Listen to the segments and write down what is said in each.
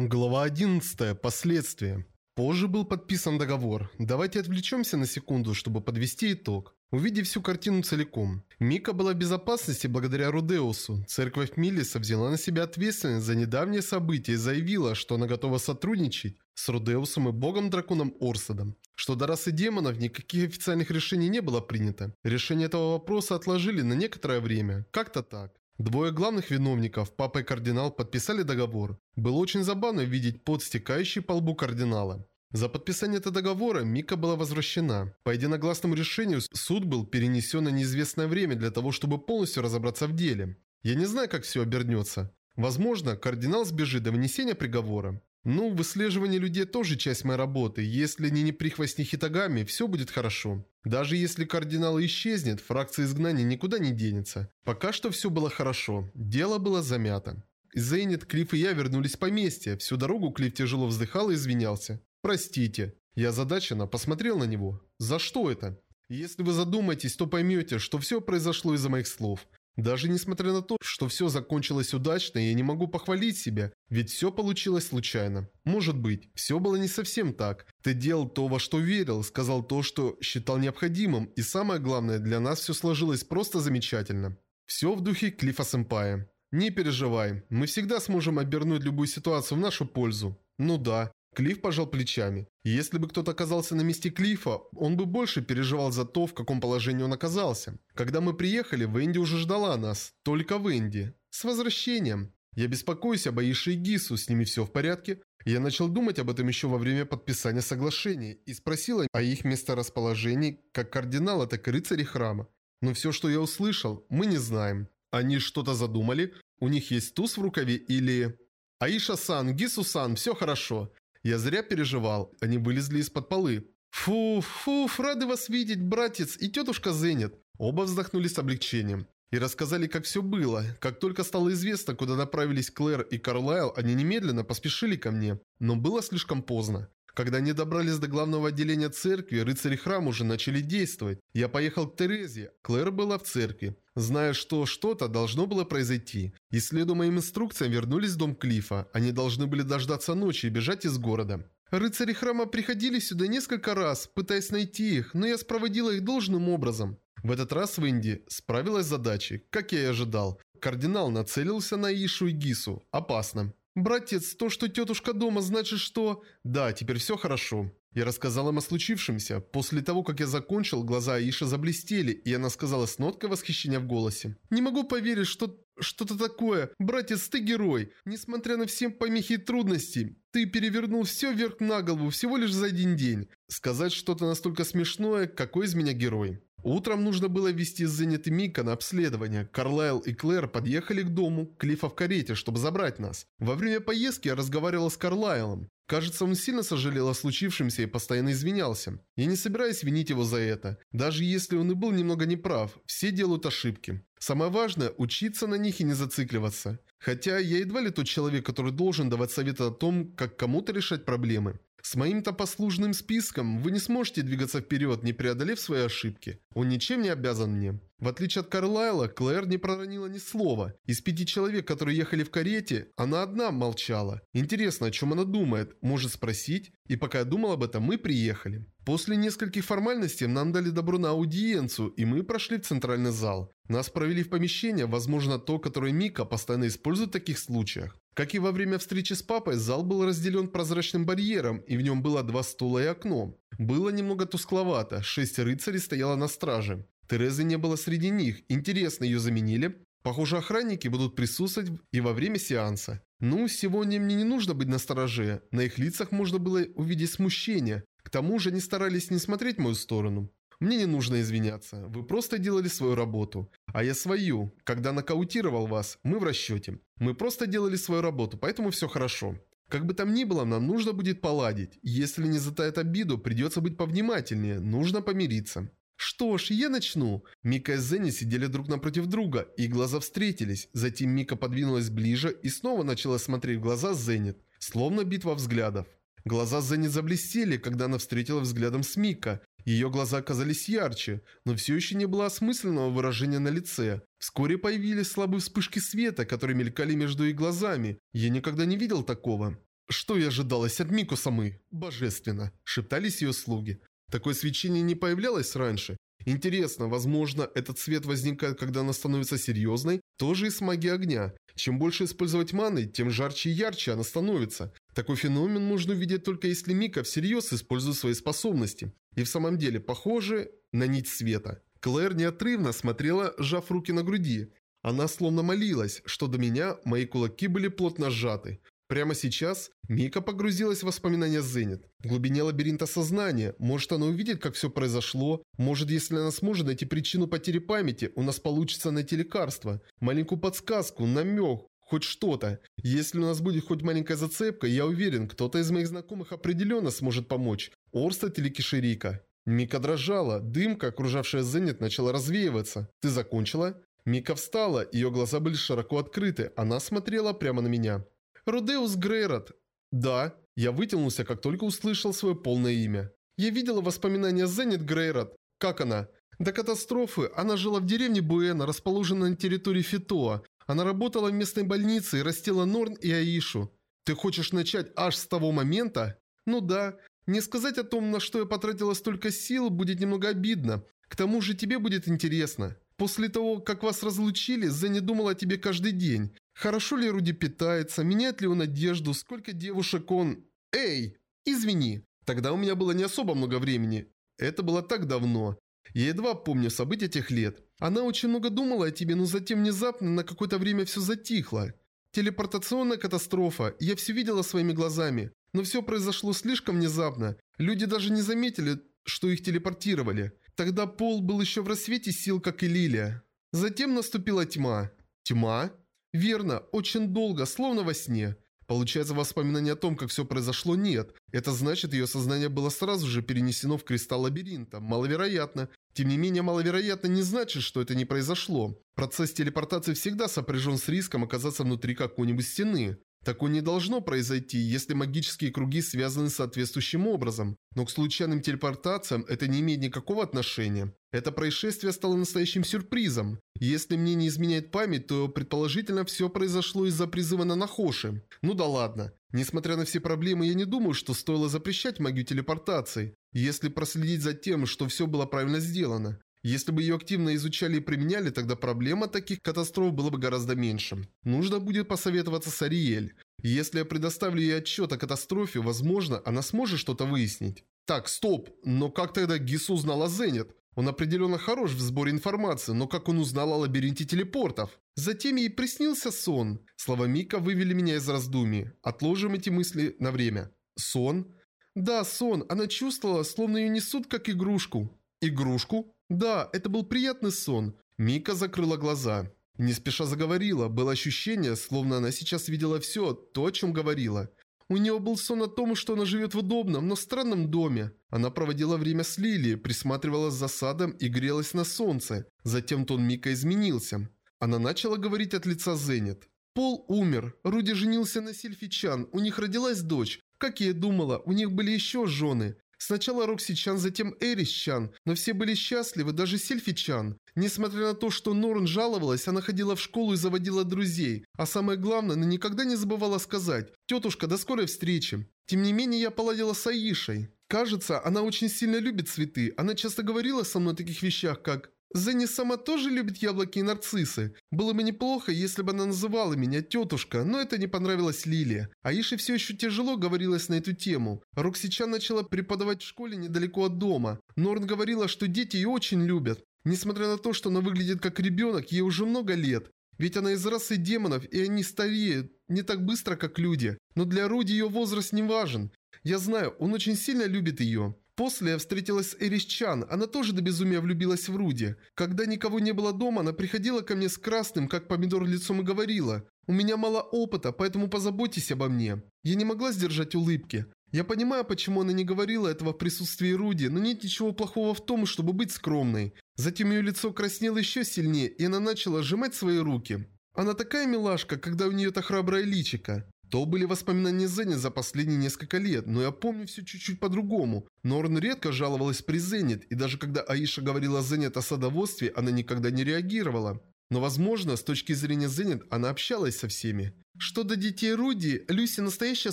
Глава 11. Последствия. Позже был подписан договор. Давайте отвлечемся на секунду, чтобы подвести итог. Увидев всю картину целиком, Мика была в безопасности благодаря Рудеусу. Церковь Миллиса взяла на себя ответственность за недавние события и заявила, что она готова сотрудничать с Рудеусом и богом-драконом Орсадом. Что до расы демонов никаких официальных решений не было принято. Решение этого вопроса отложили на некоторое время. Как-то так. Двое главных виновников, папа и кардинал, подписали договор. Было очень забавно видеть пот, стекающий по лбу кардинала. За подписание этого договора Мика была возвращена. По единогласному решению суд был перенесен на неизвестное время для того, чтобы полностью разобраться в деле. Я не знаю, как все обернется. Возможно, кардинал сбежит до вынесения приговора. Ну, выслеживание людей тоже часть моей работы. Если не не прихвостни Хитагами, все будет хорошо. Даже если кардинал исчезнет, фракция изгнания никуда не денется. Пока что все было хорошо. Дело было замято. Зейнет, Клифф и я вернулись в поместье. Всю дорогу Клифф тяжело вздыхал и извинялся. «Простите». Я озадаченно посмотрел на него. «За что это?» Если вы задумаетесь, то поймете, что все произошло из-за моих слов. Даже несмотря на то, что все закончилось удачно, я не могу похвалить себя, ведь все получилось случайно. Может быть, все было не совсем так. Ты делал то, во что верил, сказал то, что считал необходимым, и самое главное, для нас все сложилось просто замечательно. Все в духе Клиффа Сэмпая. Не переживай, мы всегда сможем обернуть любую ситуацию в нашу пользу. Ну да, Клифф пожал плечами. Если бы кто-то оказался на месте Клиффа, он бы больше переживал за то, в каком положении он оказался. Когда мы приехали, Венди уже ждала нас. Только Венди. С возвращением. Я беспокоюсь об Аише и Гису, с ними все в порядке. Я начал думать об этом еще во время подписания соглашения и спросил о их месторасположении как кардинала, так и рыцарей храма. Но все, что я услышал, мы не знаем. Они что-то задумали? У них есть туз в рукаве или... Аиша-сан, Гису-сан, все хорошо. Я зря переживал, они вылезли из-под полы. Фу, фу, рады вас видеть, братец и тетушка Зенит. Оба вздохнули с облегчением. И рассказали, как все было. Как только стало известно, куда направились Клэр и Карлайл, они немедленно поспешили ко мне. Но было слишком поздно. Когда они добрались до главного отделения церкви, рыцари храма уже начали действовать. Я поехал к Терезе, Клэр была в церкви. Зная, что что-то должно было произойти. И следуя моим инструкциям, вернулись в дом Клифа. Они должны были дождаться ночи и бежать из города. Рыцари храма приходили сюда несколько раз, пытаясь найти их, но я спроводила их должным образом. В этот раз Венди справилась с задачей, как я и ожидал. Кардинал нацелился на Ишу и Гису. Опасно. «Братец, то, что тетушка дома, значит, что...» «Да, теперь все хорошо». Я рассказал им о случившемся. После того, как я закончил, глаза Аиши заблестели, и она сказала с ноткой восхищения в голосе. «Не могу поверить, что... что-то такое. Братец, ты герой. Несмотря на все помехи и трудности, ты перевернул все вверх на голову всего лишь за один день. Сказать что-то настолько смешное, какой из меня герой?» Утром нужно было вести Зенит и Мика на обследование. Карлайл и Клэр подъехали к дому Клифа в карете, чтобы забрать нас. Во время поездки я разговаривал с Карлайлом. Кажется, он сильно сожалел о случившемся и постоянно извинялся. Я не собираюсь винить его за это. Даже если он и был немного неправ, все делают ошибки. Самое важное – учиться на них и не зацикливаться. Хотя я едва ли тот человек, который должен давать советы о том, как кому-то решать проблемы. С моим-то послужным списком вы не сможете двигаться вперед, не преодолев свои ошибки. Он ничем не обязан мне. В отличие от Карлайла, Клэр не проронила ни слова. Из пяти человек, которые ехали в карете, она одна молчала. Интересно, о чем она думает? Может спросить? И пока я думал об этом, мы приехали. После нескольких формальностей нам дали добро на аудиенцию, и мы прошли в центральный зал. Нас провели в помещение, возможно, то, которое Мика постоянно использует в таких случаях. Как и во время встречи с папой, зал был разделен прозрачным барьером, и в нем было два стула и окно. Было немного тускловато, шесть рыцарей стояло на страже. Терезы не было среди них, интересно, ее заменили? Похоже, охранники будут присутствовать и во время сеанса. Ну, сегодня мне не нужно быть настороже, на их лицах можно было увидеть смущение. К тому же они старались не смотреть в мою сторону. Мне не нужно извиняться, вы просто делали свою работу. А я свою. Когда нокаутировал вас, мы в расчете. Мы просто делали свою работу, поэтому все хорошо. Как бы там ни было, нам нужно будет поладить. Если не затает обиду, придется быть повнимательнее, нужно помириться. Что ж, я начну. Мика и Зенни сидели друг напротив друга, и глаза встретились. Затем Мика подвинулась ближе и снова начала смотреть в глаза Зенит, словно битва взглядов. Глаза Зенни заблестели, когда она встретила взглядом с Мика. Ее глаза казались ярче, но все еще не было осмысленного выражения на лице. Вскоре появились слабые вспышки света, которые мелькали между их глазами. Я никогда не видел такого. Что и ожидалось от Мико Самы? Божественно, шептались ее слуги. Такое свечение не появлялось раньше. Интересно, возможно, этот свет возникает, когда она становится серьезной? Тоже и с магией огня. Чем больше использовать маны, тем жарче и ярче она становится. Такой феномен можно увидеть только если Мика всерьез использует свои способности. И в самом деле похоже на нить света. Клэр неотрывно смотрела, сжав руки на груди. Она словно молилась, что до меня мои кулаки были плотно сжаты. Прямо сейчас Мика погрузилась в воспоминания Зенит. В глубине лабиринта сознания. Может она увидит, как все произошло. Может, если она сможет найти причину потери памяти, у нас получится найти лекарство. Маленькую подсказку, намек, хоть что-то. Если у нас будет хоть маленькая зацепка, я уверен, кто-то из моих знакомых определенно сможет помочь. Орстат или Киширика. Мика дрожала, дымка, окружавшая Зенит, начала развеиваться. «Ты закончила?» Мика встала, ее глаза были широко открыты, она смотрела прямо на меня. Рудеус Грейрот. Да, я вытянулся, как только услышал свое полное имя. Я видела воспоминания Зенит Грейрот. Как она? До катастрофы она жила в деревне Буэна, расположенной на территории Фитоа. Она работала в местной больнице и растила Норн и Аишу. Ты хочешь начать аж с того момента? Ну да. Не сказать о том, на что я потратила столько сил, будет немного обидно. К тому же тебе будет интересно. После того, как вас разлучили, Зенни думала о тебе каждый день. Хорошо ли Руди питается, меняет ли он одежду, сколько девушек он... Эй, извини. Тогда у меня было не особо много времени. Это было так давно. Я едва помню события тех лет. Она очень много думала о тебе, но затем внезапно на какое-то время все затихло. Телепортационная катастрофа. Я все видела своими глазами. Но все произошло слишком внезапно. Люди даже не заметили, что их телепортировали. Тогда Пол был еще в рассвете сил, как и Лилия. Затем наступила тьма. Тьма? Верно, очень долго, словно во сне. Получается, воспоминания о том, как все произошло, нет. Это значит, ее сознание было сразу же перенесено в кристалл лабиринта. Маловероятно. Тем не менее, маловероятно не значит, что это не произошло. Процесс телепортации всегда сопряжен с риском оказаться внутри какой-нибудь стены. Такое не должно произойти, если магические круги связаны соответствующим образом. Но к случайным телепортациям это не имеет никакого отношения. Это происшествие стало настоящим сюрпризом. Если мне не изменяет память, то предположительно все произошло из-за призыва на Нахоши. Ну да ладно. Несмотря на все проблемы, я не думаю, что стоило запрещать магию телепортации, если проследить за тем, что все было правильно сделано. Если бы ее активно изучали и применяли, тогда проблема таких катастроф была бы гораздо меньше. Нужно будет посоветоваться с Ариэль. Если я предоставлю ей отчет о катастрофе, возможно, она сможет что-то выяснить. Так, стоп, но как тогда Гису узнал о Зенит? Он определенно хорош в сборе информации, но как он узнал о лабиринте телепортов? Затем ей приснился сон. Слова Мика вывели меня из раздумий. Отложим эти мысли на время. Сон? Да, сон. Она чувствовала, словно ее несут как игрушку. Игрушку? Да, это был приятный сон. Мика закрыла глаза. Не спеша заговорила. Было ощущение, словно она сейчас видела все, то, о чем говорила. У нее был сон о том, что она живет в удобном, но странном доме. Она проводила время с Лили, присматривалась за садом и грелась на солнце. Затем тон Мика изменился. Она начала говорить от лица Зенит. Пол умер. Руди женился на Сильфичан. У них родилась дочь. Как я и думала, у них были еще жены. Сначала Рокси-чан, затем Эрис-чан, но все были счастливы, даже Сельфи-чан. Несмотря на то, что Норн жаловалась, она ходила в школу и заводила друзей. А самое главное, она никогда не забывала сказать «Тетушка, до скорой встречи». Тем не менее, я поладила с Аишей. Кажется, она очень сильно любит цветы. Она часто говорила со мной о таких вещах, как Зенни сама тоже любит яблоки и нарциссы. Было бы неплохо, если бы она называла меня тетушка, но это не понравилось Лиле. Аише все еще тяжело говорилось на эту тему. Роксичан начала преподавать в школе недалеко от дома. Норн говорила, что дети ее очень любят. Несмотря на то, что она выглядит как ребенок, ей уже много лет. Ведь она из расы демонов, и они стареют не так быстро, как люди. Но для Руди ее возраст не важен. Я знаю, он очень сильно любит ее. После я встретилась с Эрис Чан, она тоже до безумия влюбилась в Руди. Когда никого не было дома, она приходила ко мне с красным, как помидор лицом и говорила, «У меня мало опыта, поэтому позаботьтесь обо мне». Я не могла сдержать улыбки. Я понимаю, почему она не говорила этого в присутствии Руди, но нет ничего плохого в том, чтобы быть скромной. Затем ее лицо краснело еще сильнее, и она начала сжимать свои руки. Она такая милашка, когда у нее то храброе личико. То были воспоминания Зенни за последние несколько лет, но я помню все чуть-чуть по-другому. Норн редко жаловалась при Зенит, и даже когда Аиша говорила Зенит о садоводстве, она никогда не реагировала. Но возможно, с точки зрения Зенит, она общалась со всеми. Что до детей Руди, Люси настоящее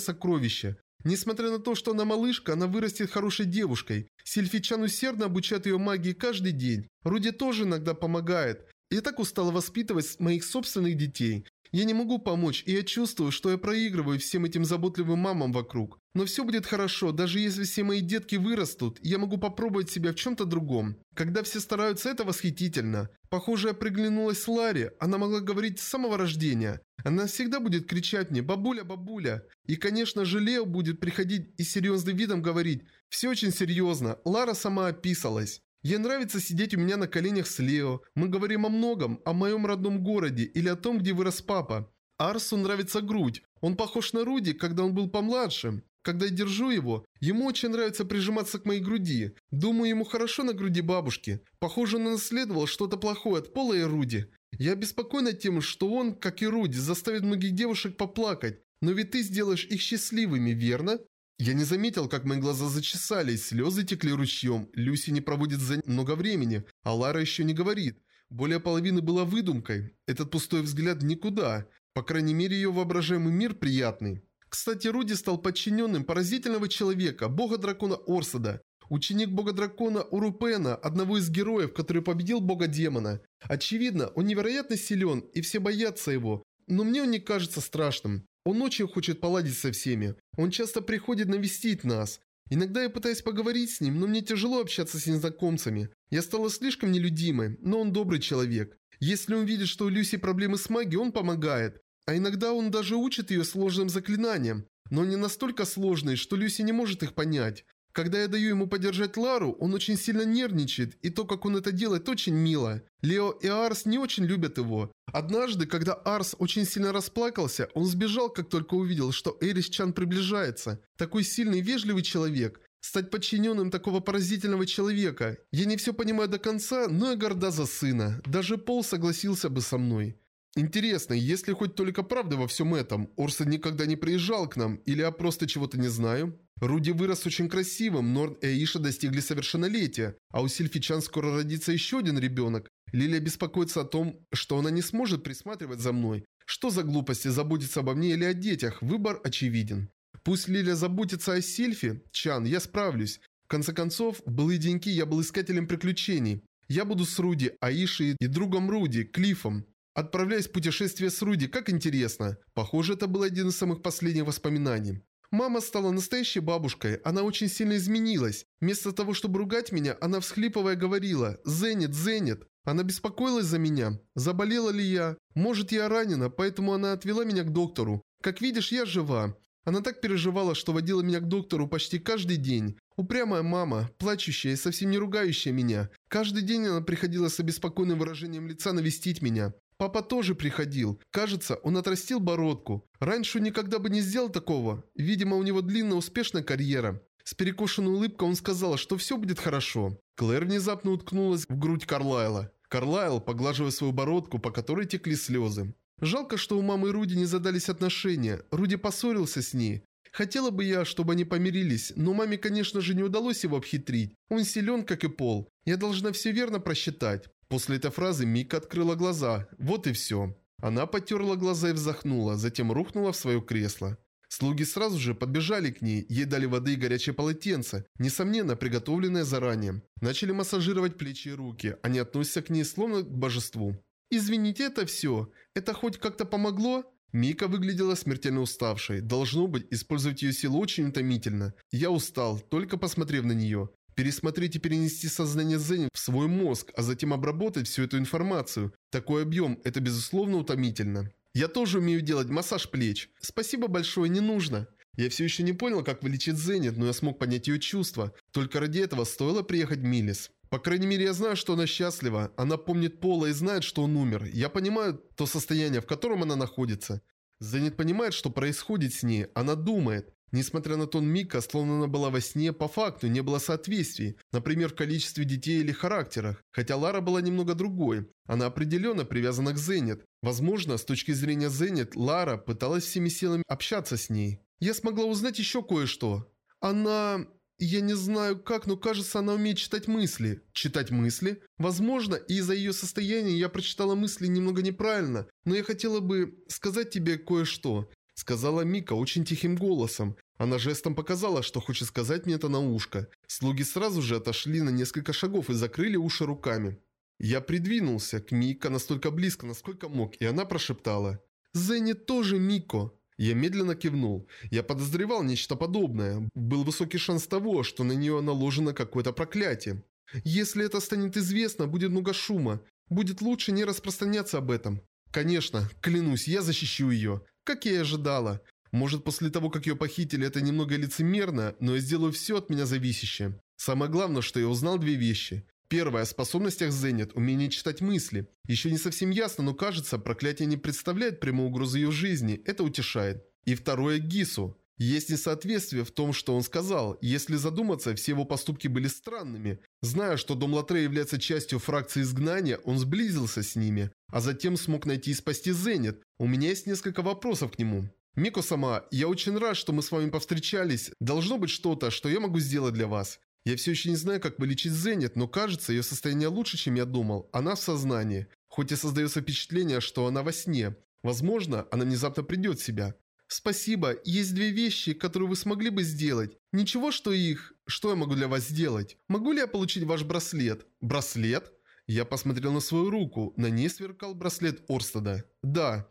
сокровище. Несмотря на то, что она малышка, она вырастет хорошей девушкой. Сильфичан усердно обучает ее магии каждый день. Руди тоже иногда помогает. Я так устала воспитывать моих собственных детей. Я не могу помочь, и я чувствую, что я проигрываю всем этим заботливым мамам вокруг. Но все будет хорошо, даже если все мои детки вырастут, я могу попробовать себя в чем-то другом. Когда все стараются, это восхитительно. Похоже, я приглянулась Ларе, она могла говорить с самого рождения. Она всегда будет кричать мне «бабуля, бабуля». И, конечно же, Лео будет приходить и серьезным видом говорить «все очень серьезно». Лара сама описалась. Ей нравится сидеть у меня на коленях с Лео. Мы говорим о многом, о моем родном городе или о том, где вырос папа. Арсу нравится грудь. Он похож на Руди, когда он был помладше. Когда я держу его, ему очень нравится прижиматься к моей груди. Думаю, ему хорошо на груди бабушки. Похоже, он наследовал что-то плохое от Пола и Руди. Я беспокоена тем, что он, как и Руди, заставит многих девушек поплакать. Но ведь ты сделаешь их счастливыми, верно? Я не заметил, как мои глаза зачесались, слезы текли ручьем. Люси не проводит за много времени, а Лара еще не говорит. Более половины была выдумкой. Этот пустой взгляд никуда. По крайней мере, ее воображаемый мир приятный. Кстати, Руди стал подчиненным поразительного человека, бога-дракона Орсада. Ученик бога-дракона Урупена, одного из героев, который победил бога-демона. Очевидно, он невероятно силен, и все боятся его. Но мне он не кажется страшным. Он очень хочет поладить со всеми. Он часто приходит навестить нас. Иногда я пытаюсь поговорить с ним, но мне тяжело общаться с незнакомцами. Я стала слишком нелюдимой, но он добрый человек. Если он видит, что у Люси проблемы с магией, он помогает. А иногда он даже учит ее сложным заклинаниям. Но они настолько сложные, что Люси не может их понять. Когда я даю ему подержать Лару, он очень сильно нервничает, и то, как он это делает, очень мило. Лео и Арс не очень любят его. Однажды, когда Арс очень сильно расплакался, он сбежал, как только увидел, что Эрис Чан приближается. Такой сильный вежливый человек. Стать подчиненным такого поразительного человека. Я не все понимаю до конца, но я горда за сына. Даже Пол согласился бы со мной. Интересно, есть ли хоть только правда во всем этом? Орсон никогда не приезжал к нам, или я просто чего-то не знаю? Руди вырос очень красивым, Норн и Аиша достигли совершеннолетия, а у Сильфичан скоро родится еще один ребенок. Лилия беспокоится о том, что она не сможет присматривать за мной. Что за глупости заботиться обо мне или о детях? Выбор очевиден. Пусть Лилия заботится о Сильфе, Чан, я справлюсь. В конце концов, в былые деньки я был искателем приключений. Я буду с Руди, Аишей и другом Руди, Клифом. Отправляясь в путешествие с Руди, как интересно. Похоже, это был один из самых последних воспоминаний. Мама стала настоящей бабушкой, она очень сильно изменилась. Вместо того, чтобы ругать меня, она всхлипывая говорила «Зенит, Зенит». Она беспокоилась за меня. Заболела ли я? Может, я ранена, поэтому она отвела меня к доктору. Как видишь, я жива. Она так переживала, что водила меня к доктору почти каждый день. Упрямая мама, плачущая и совсем не ругающая меня. Каждый день она приходила с обеспокоенным выражением лица навестить меня. Папа тоже приходил. Кажется, он отрастил бородку. Раньше никогда бы не сделал такого. Видимо, у него длинная успешная карьера. С перекошенной улыбкой он сказал, что все будет хорошо. Клэр внезапно уткнулась в грудь Карлайла. Карлайл, поглаживая свою бородку, по которой текли слезы. Жалко, что у мамы и Руди не задались отношения. Руди поссорился с ней. Хотела бы я, чтобы они помирились, но маме, конечно же, не удалось его обхитрить. Он силен, как и Пол. Я должна все верно просчитать. После этой фразы Мика открыла глаза. Вот и все. Она потерла глаза и вздохнула, затем рухнула в свое кресло. Слуги сразу же подбежали к ней, ей дали воды и горячее полотенце, несомненно, приготовленное заранее. Начали массажировать плечи и руки, они относятся к ней словно к божеству. «Извините, это все. Это хоть как-то помогло?» Мика выглядела смертельно уставшей. Должно быть, использовать ее силу очень утомительно. Я устал, только посмотрев на нее. Пересмотреть и перенести сознание Зенит в свой мозг, а затем обработать всю эту информацию. Такой объем – это безусловно утомительно. Я тоже умею делать массаж плеч. Спасибо большое, не нужно. Я все еще не понял, как вылечить Зенит, но я смог понять ее чувства. Только ради этого стоило приехать Милис. По крайней мере, я знаю, что она счастлива. Она помнит Пола и знает, что он умер. Я понимаю то состояние, в котором она находится. Зенит понимает, что происходит с ней. Она думает. Несмотря на тон Мика, словно она была во сне, по факту не было соответствий, например, в количестве детей или характерах. Хотя Лара была немного другой. Она определенно привязана к Зенит. Возможно, с точки зрения Зенит, Лара пыталась всеми силами общаться с ней. Я смогла узнать еще кое-что. Она... Я не знаю как, но кажется, она умеет читать мысли. Читать мысли? Возможно, из-за ее состояния я прочитала мысли немного неправильно, но я хотела бы сказать тебе кое-что. Сказала Мика очень тихим голосом. Она жестом показала, что хочет сказать мне это на ушко. Слуги сразу же отошли на несколько шагов и закрыли уши руками. Я придвинулся к Мика настолько близко, насколько мог, и она прошептала. «Зенни тоже Мико». Я медленно кивнул. Я подозревал нечто подобное. Был высокий шанс того, что на нее наложено какое-то проклятие. Если это станет известно, будет много шума. Будет лучше не распространяться об этом. Конечно, клянусь, я защищу ее. Как я и ожидала. Может, после того, как ее похитили, это немного лицемерно, но я сделаю все от меня зависящее. Самое главное, что я узнал две вещи. Первое, о способностях Зенит, умение читать мысли. Еще не совсем ясно, но кажется, проклятие не представляет прямой угрозы ее жизни, это утешает. И второе, Гису. Есть несоответствие в том, что он сказал. Если задуматься, все его поступки были странными. Зная, что Дом Латре является частью фракции изгнания, он сблизился с ними, а затем смог найти и спасти Зенит. У меня есть несколько вопросов к нему. Мико сама, я очень рад, что мы с вами повстречались. Должно быть что-то, что я могу сделать для вас. Я все еще не знаю, как вылечить Зенит, но кажется, ее состояние лучше, чем я думал. Она в сознании. Хоть и создается впечатление, что она во сне. Возможно, она внезапно придет в себя. Спасибо, есть две вещи, которые вы смогли бы сделать. Ничего, что их... Что я могу для вас сделать? Могу ли я получить ваш браслет? Браслет? Я посмотрел на свою руку. На ней сверкал браслет Орстеда. Да.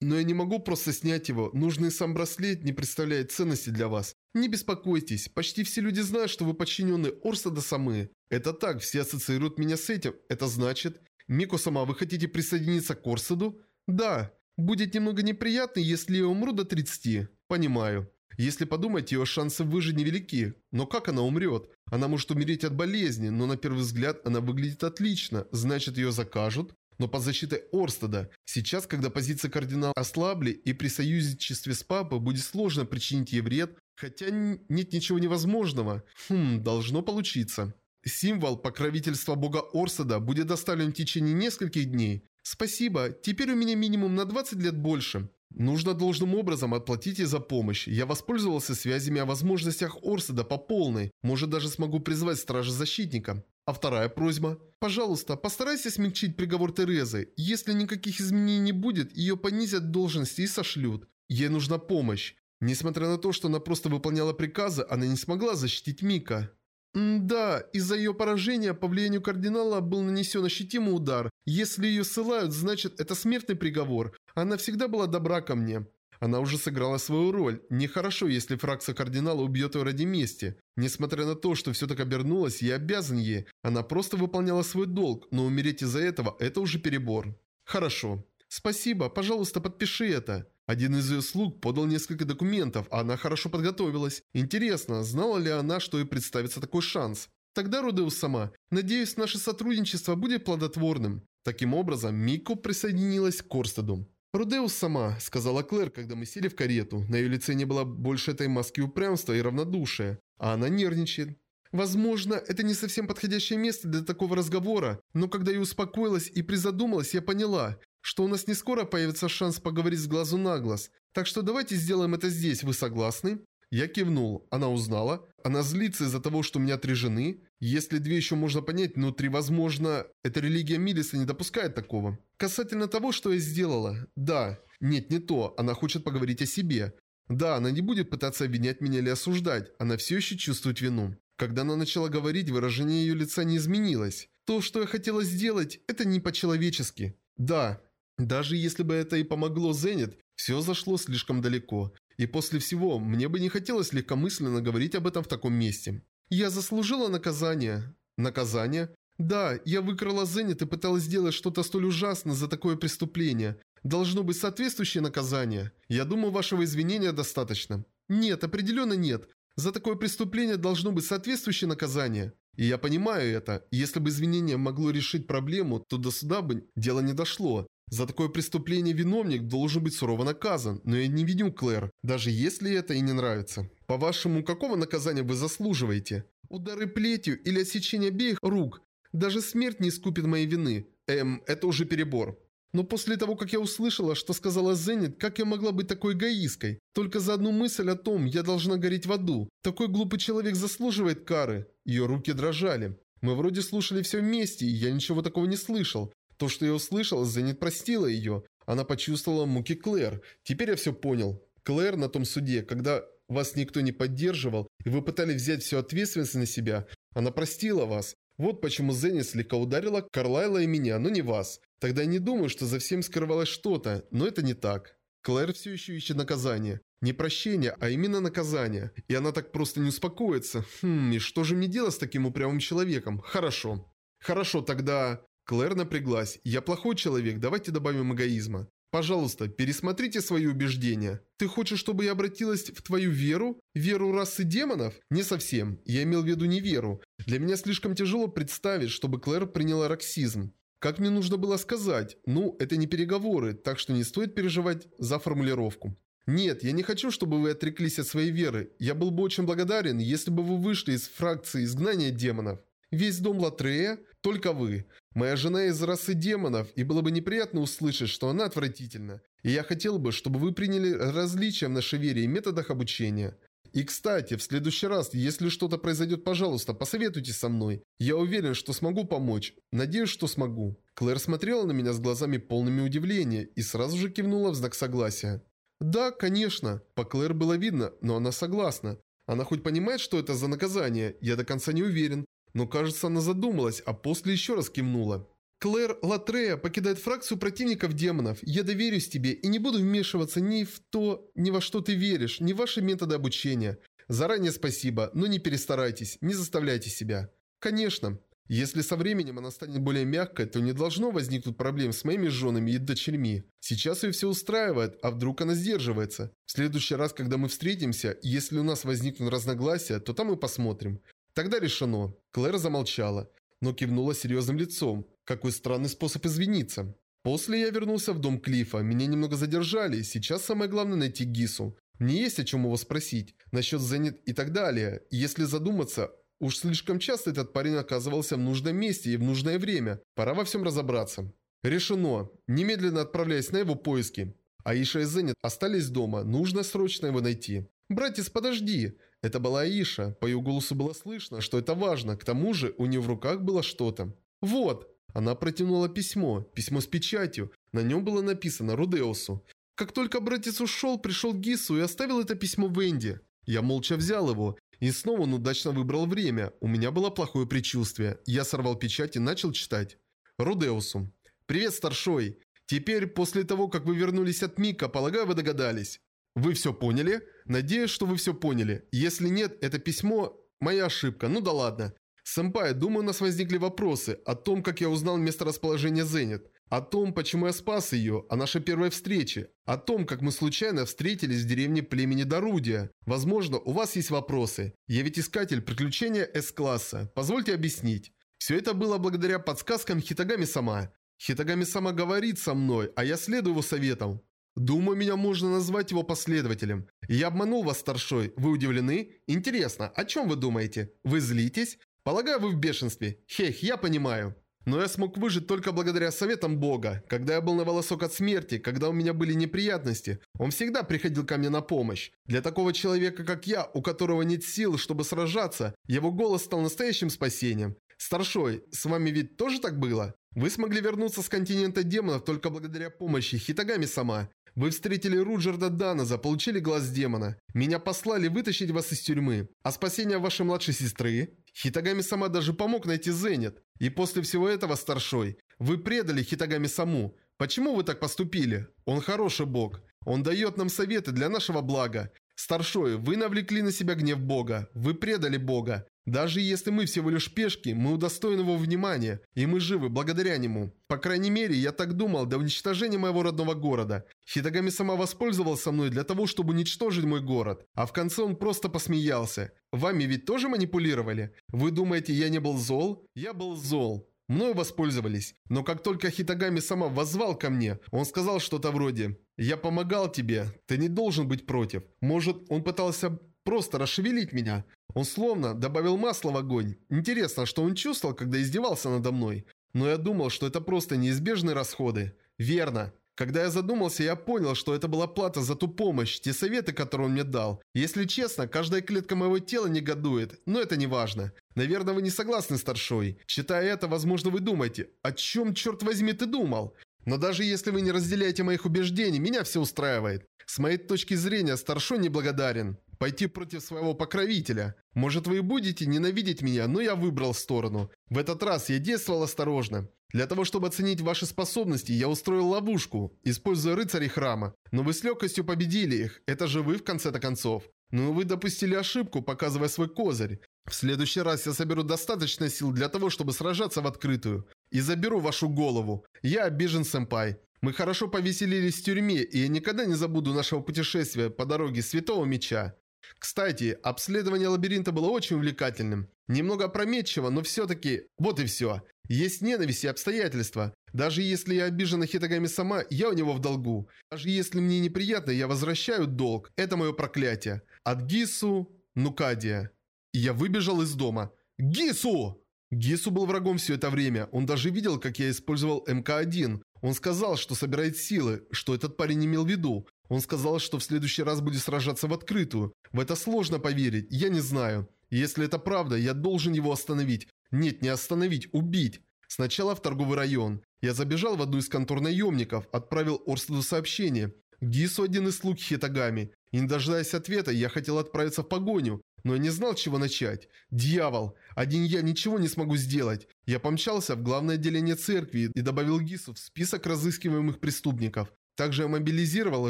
Но я не могу просто снять его. Нужный сам браслет не представляет ценности для вас. Не беспокойтесь, почти все люди знают, что вы подчинены Орсада Самы. Это так, все ассоциируют меня с этим. Это значит... Мико сама, вы хотите присоединиться к Орсаду? Да. Будет немного неприятно, если я умру до 30. Понимаю. Если подумать, ее шансы выжить невелики. Но как она умрет? Она может умереть от болезни, но на первый взгляд она выглядит отлично. Значит, ее закажут? Но под защитой Орстеда, сейчас, когда позиции кардинала ослабли и при союзничестве с папой будет сложно причинить ей вред, хотя нет ничего невозможного, хм, должно получиться. Символ покровительства бога Орстеда будет доставлен в течение нескольких дней. Спасибо, теперь у меня минимум на 20 лет больше. Нужно должным образом отплатить ей за помощь. Я воспользовался связями о возможностях Орседа по полной. Может даже смогу призвать стража защитника. А вторая просьба. Пожалуйста, постарайся смягчить приговор Терезы. Если никаких изменений не будет, ее понизят должности и сошлют. Ей нужна помощь. Несмотря на то, что она просто выполняла приказы, она не смогла защитить Мика. Да, из-за ее поражения по влиянию кардинала был нанесен ощутимый удар. Если ее ссылают, значит это смертный приговор. Она всегда была добра ко мне. Она уже сыграла свою роль. Нехорошо, если фракция кардинала убьет ее ради мести. Несмотря на то, что все так обернулось, я обязан ей. Она просто выполняла свой долг, но умереть из-за этого – это уже перебор. Хорошо. Спасибо, пожалуйста, подпиши это. Один из ее слуг подал несколько документов, а она хорошо подготовилась. Интересно, знала ли она, что ей представится такой шанс? Тогда, Рудеус сама, надеюсь, наше сотрудничество будет плодотворным. Таким образом, Мико присоединилась к Корстеду. «Рудеус сама», — сказала Клэр, когда мы сели в карету. На ее лице не было больше этой маски упрямства и равнодушия. А она нервничает. Возможно, это не совсем подходящее место для такого разговора, но когда я успокоилась и призадумалась, я поняла, что у нас не скоро появится шанс поговорить с глазу на глаз. Так что давайте сделаем это здесь, вы согласны? Я кивнул. Она узнала. Она злится из-за того, что у меня три жены. Если две еще можно понять, но три возможно... Эта религия Милиса не допускает такого. Касательно того, что я сделала. Да. Нет, не то. Она хочет поговорить о себе. Да, она не будет пытаться обвинять меня или осуждать. Она все еще чувствует вину. Когда она начала говорить, выражение ее лица не изменилось. То, что я хотела сделать, это не по-человечески. Да, даже если бы это и помогло Зенит, все зашло слишком далеко. И после всего, мне бы не хотелось легкомысленно говорить об этом в таком месте. Я заслужила наказание. Наказание? Да, я выкрала Зенит и пыталась сделать что-то столь ужасное за такое преступление. Должно быть соответствующее наказание. Я думаю, вашего извинения достаточно. Нет, определенно нет. За такое преступление должно быть соответствующее наказание. И я понимаю это. Если бы извинение могло решить проблему, то до суда бы дело не дошло. За такое преступление виновник должен быть сурово наказан, но я не виню Клэр, даже если это и не нравится. По-вашему, какого наказания вы заслуживаете? Удары плетью или отсечение обеих рук? Даже смерть не искупит моей вины. Эм, это уже перебор. Но после того, как я услышала, что сказала Зенит, как я могла быть такой эгоисткой? Только за одну мысль о том, я должна гореть в аду. Такой глупый человек заслуживает кары. Ее руки дрожали. Мы вроде слушали все вместе, и я ничего такого не слышал. То, что я услышал, Зенит простила ее. Она почувствовала муки Клэр. Теперь я все понял. Клэр на том суде, когда вас никто не поддерживал, и вы пытались взять всю ответственность на себя, она простила вас. Вот почему Зенит слегка ударила Карлайла и меня, но не вас. Тогда я не думаю, что за всем скрывалось что-то, но это не так. Клэр все еще ищет наказание. Не прощение, а именно наказание. И она так просто не успокоится. Хм, и что же мне делать с таким упрямым человеком? Хорошо. Хорошо, тогда... Клэр напряглась. «Я плохой человек, давайте добавим эгоизма. Пожалуйста, пересмотрите свои убеждения. Ты хочешь, чтобы я обратилась в твою веру? Веру расы демонов? Не совсем. Я имел в виду не веру. Для меня слишком тяжело представить, чтобы Клэр приняла раксизм. Как мне нужно было сказать? Ну, это не переговоры, так что не стоит переживать за формулировку. Нет, я не хочу, чтобы вы отреклись от своей веры. Я был бы очень благодарен, если бы вы вышли из фракции изгнания демонов. Весь дом Латрея – только вы. Моя жена из расы демонов, и было бы неприятно услышать, что она отвратительна. И я хотел бы, чтобы вы приняли различия в нашей вере и методах обучения. И кстати, в следующий раз, если что-то произойдет, пожалуйста, посоветуйтесь со мной. Я уверен, что смогу помочь. Надеюсь, что смогу. Клэр смотрела на меня с глазами полными удивления и сразу же кивнула в знак согласия. Да, конечно. По Клэр было видно, но она согласна. Она хоть понимает, что это за наказание, я до конца не уверен. Но кажется, она задумалась, а после еще раз кивнула. Клэр Латрея покидает фракцию противников демонов. Я доверюсь тебе и не буду вмешиваться ни в то, ни во что ты веришь, ни в ваши методы обучения. Заранее спасибо, но не перестарайтесь, не заставляйте себя. Конечно. Если со временем она станет более мягкой, то не должно возникнуть проблем с моими женами и дочерьми. Сейчас ее все устраивает, а вдруг она сдерживается. В следующий раз, когда мы встретимся, если у нас возникнут разногласия, то там и посмотрим. Тогда решено. Клэр замолчала, но кивнула серьезным лицом. Какой странный способ извиниться. После я вернулся в дом Клифа. Меня немного задержали. Сейчас самое главное найти Гису. Мне есть о чем его спросить. Насчет Зенит и так далее. если задуматься, уж слишком часто этот парень оказывался в нужном месте и в нужное время. Пора во всем разобраться. Решено. Немедленно отправляясь на его поиски. Аиша и Зенит остались дома. Нужно срочно его найти. «Братец, подожди!» Это была Аиша. По ее голосу было слышно, что это важно. К тому же у нее в руках было что-то. «Вот!» Она протянула письмо, письмо с печатью. На нем было написано Рудеусу. Как только братец ушел, пришел Гису и оставил это письмо Венди. Я молча взял его. И снова он удачно выбрал время. У меня было плохое предчувствие. Я сорвал печать и начал читать. Рудеусу. «Привет, старшой. Теперь, после того, как вы вернулись от Мика, полагаю, вы догадались. Вы все поняли? Надеюсь, что вы все поняли. Если нет, это письмо – моя ошибка. Ну да ладно. Сэмпай, думаю, у нас возникли вопросы о том, как я узнал месторасположение Зенит, о том, почему я спас ее, о нашей первой встрече, о том, как мы случайно встретились в деревне племени Дорудия. Возможно, у вас есть вопросы. Я ведь искатель приключения С-класса. Позвольте объяснить. Все это было благодаря подсказкам Хитагами сама. Хитагами сама говорит со мной, а я следую его советам. Думаю, меня можно назвать его последователем. Я обманул вас, старшой. Вы удивлены? Интересно, о чем вы думаете? Вы злитесь? Полагаю, вы в бешенстве. Хех, я понимаю. Но я смог выжить только благодаря советам Бога. Когда я был на волосок от смерти, когда у меня были неприятности, он всегда приходил ко мне на помощь. Для такого человека, как я, у которого нет сил, чтобы сражаться, его голос стал настоящим спасением. Старшой, с вами ведь тоже так было? Вы смогли вернуться с континента демонов только благодаря помощи Хитагами сама. Вы встретили Руджерда Даназа, получили глаз демона. Меня послали вытащить вас из тюрьмы. А спасение вашей младшей сестры? Хитагами сама даже помог найти Зенит. И после всего этого, старшой, вы предали Хитагами саму. Почему вы так поступили? Он хороший бог. Он дает нам советы для нашего блага. Старшой, вы навлекли на себя гнев бога. Вы предали бога. Даже если мы всего лишь пешки, мы удостоены его внимания, и мы живы благодаря нему. По крайней мере, я так думал до уничтожения моего родного города. Хитагами сама воспользовался мной для того, чтобы уничтожить мой город. А в конце он просто посмеялся. Вами ведь тоже манипулировали? Вы думаете, я не был зол? Я был зол. Мною воспользовались. Но как только Хитагами сама воззвал ко мне, он сказал что-то вроде «Я помогал тебе, ты не должен быть против». Может, он пытался просто расшевелить меня. Он словно добавил масла в огонь. Интересно, что он чувствовал, когда издевался надо мной. Но я думал, что это просто неизбежные расходы. Верно. Когда я задумался, я понял, что это была плата за ту помощь, те советы, которые он мне дал. Если честно, каждая клетка моего тела негодует, но это не важно. Наверное, вы не согласны, старшой. Читая это, возможно, вы думаете, о чем, черт возьми, ты думал? Но даже если вы не разделяете моих убеждений, меня все устраивает. С моей точки зрения, старшой неблагодарен. Пойти против своего покровителя. Может, вы и будете ненавидеть меня, но я выбрал сторону. В этот раз я действовал осторожно. Для того, чтобы оценить ваши способности, я устроил ловушку, используя рыцарей храма. Но вы с легкостью победили их. Это же вы в конце-то концов. Но вы допустили ошибку, показывая свой козырь. В следующий раз я соберу достаточно сил для того, чтобы сражаться в открытую. И заберу вашу голову. Я обижен, сэмпай. Мы хорошо повеселились в тюрьме, и я никогда не забуду нашего путешествия по дороге Святого Меча. Кстати, обследование лабиринта было очень увлекательным. Немного опрометчиво, но все-таки... Вот и все. Есть ненависть и обстоятельства. Даже если я обижен на Хитагами сама, я у него в долгу. Даже если мне неприятно, я возвращаю долг. Это мое проклятие. От Гису Нукадия. Я выбежал из дома. Гису! Гису был врагом все это время. Он даже видел, как я использовал МК-1. Он сказал, что собирает силы, что этот парень имел в виду. Он сказал, что в следующий раз будет сражаться в открытую. В это сложно поверить, я не знаю. Если это правда, я должен его остановить. Нет, не остановить, убить. Сначала в торговый район. Я забежал в одну из контор наемников, отправил Орстеду сообщение. Гису один из слуг Хитагами. И не дожидаясь ответа, я хотел отправиться в погоню, но я не знал, чего начать. Дьявол! Один я ничего не смогу сделать. Я помчался в главное отделение церкви и добавил Гису в список разыскиваемых преступников. Также я мобилизировал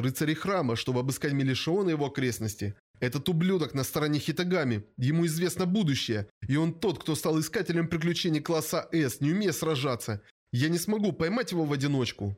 рыцарей храма, чтобы обыскать Мелишион и его окрестности. Этот ублюдок на стороне Хитагами, ему известно будущее, и он тот, кто стал искателем приключений класса С, не умея сражаться. Я не смогу поймать его в одиночку.